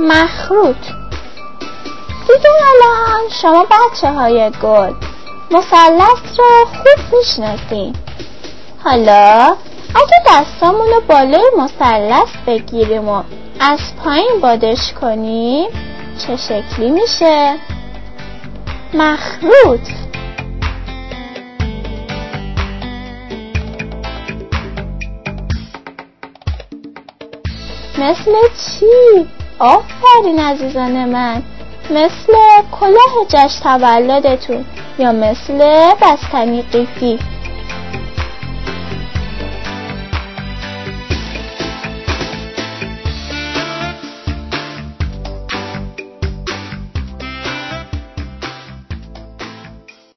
مخروط دیگه الان شما بچه های گل مثلث رو خوب می‌شناسین حالا اگه دستامون رو بالای مثلث بگیریم و از پایین بادش کنیم چه شکلی میشه؟ مخروط مثل چی؟ آفرین عزیزان من. مثل کلاه جشن تولدتون یا مثل بستنی قیفی.